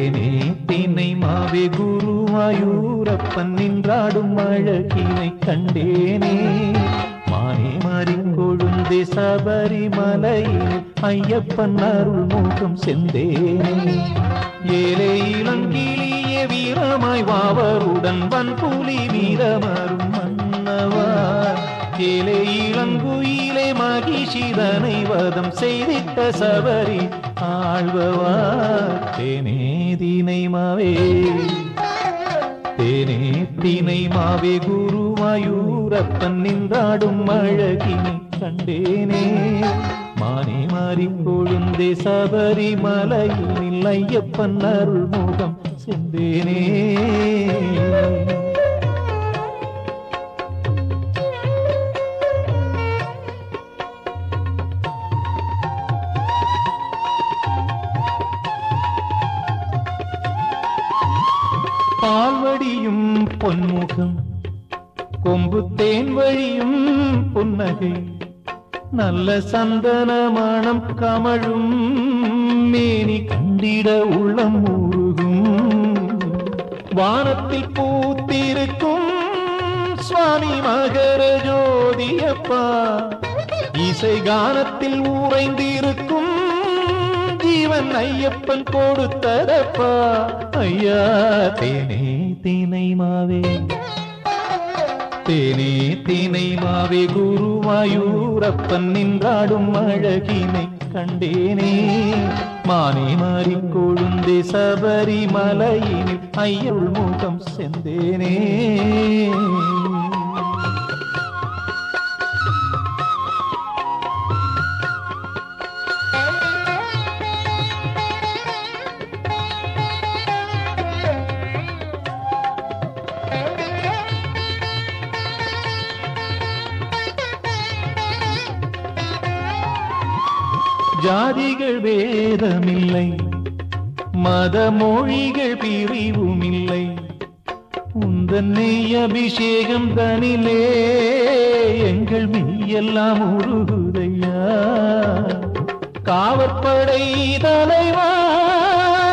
தேனே தினை மாவே குருவாயூரப்பன் நின்றாடும் அழகினை கண்டேனே. மானே மாறி கொழுந்தே சபரிமலையில் ஐயப்பன் அருள் மூகம் செந்தேனே. ஏழை இளங்கிளிய வீரமாய் வாவருடன் வன் புலி வீரமரும் மன்னவா. ஏழை இளங்குயிலே மகிஷிதனை வதம் செய்திட்ட சபரி ஆழ்வவா தேனே தீனை மாவே தேனே தீனை மாவே குருவாயூரப்பன் நின்றாடும் அழகினை கண்டேனே. மானே மாறி கொழுந்தே சபரிமலையில் ஐயப்பன் அருள்முகம் செந்தேனே பால்வடியும் பொன்முகம் கொம்பு தேன் வழியும் புன்னகை நல்ல சந்தன மணம் கமழும் மேனி கண்டிட உள்ளம் ஊருகும் வானத்தில் பூத்திருக்கும் சுவாமி மகர ஜோதியப்பா இசை கானத்தில் உறைந்திருக்கும் ஜீவன் ஐயப்பன் கொடுத்ததப்பா. ஐயா தேனே தேனை மாவே. தேனே தேனை மாவே குருவாயூரப்பன் நின்றாடும் அழகினை கண்டேனே. மானே மாறி கொழுந்தே சபரிமலையினில் ஐயருள் முகம் செந்தேனே. ஜாதிகள் வேதமில்லை மத மொழிகள் பிரிவுமில்லை. உந்தன் நெய் அபிஷேகம் தனிலே எங்கள் மெய்யெல்லாம் உருகுதையா. காவற்படை தலைவா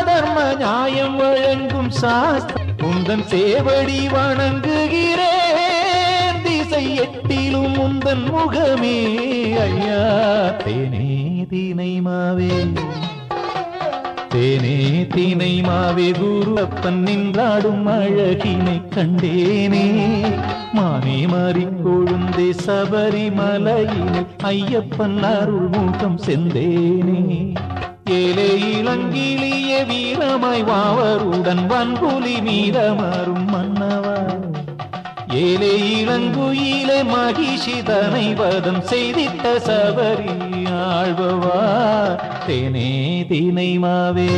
தர்ம நியாயம் வழங்கும் சாஸ்திரம். உந்தன் சேவடி வணங்குகிறேன் திசை எட்டிலும் உந்தன் முகமே ஐயா தேனே. தீனை மாவே தேனே தீனை மாவே குரு அப்பன் நின்றாடும் அழகினை கண்டேனே. மானே மாறி கொழுந்தே சபரிமலையினை ஐயப்பன் அருள் மூகம் செந்தேனே. ஏழை இளங்கிலிய வீரமாய் வாவருடன் வன்புலி மீதமரும் மன்னவா. ஏழை இளங்குயிலே மகிஷிதனை வதம் செய்திட்ட சபரி ஆழ்வவா தேனே தீனை மாவே.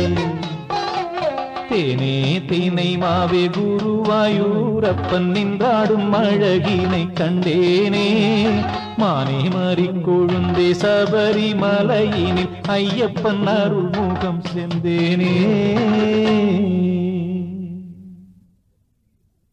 தேனே தீனை மாவே குருவாயூரப்பன் நின்றாடும் அழகினை கண்டேனே. மானே மாறி கொழுந்தே சபரிமலையினில் ஐயப்பன் அருள்முகம் செந்தேனே.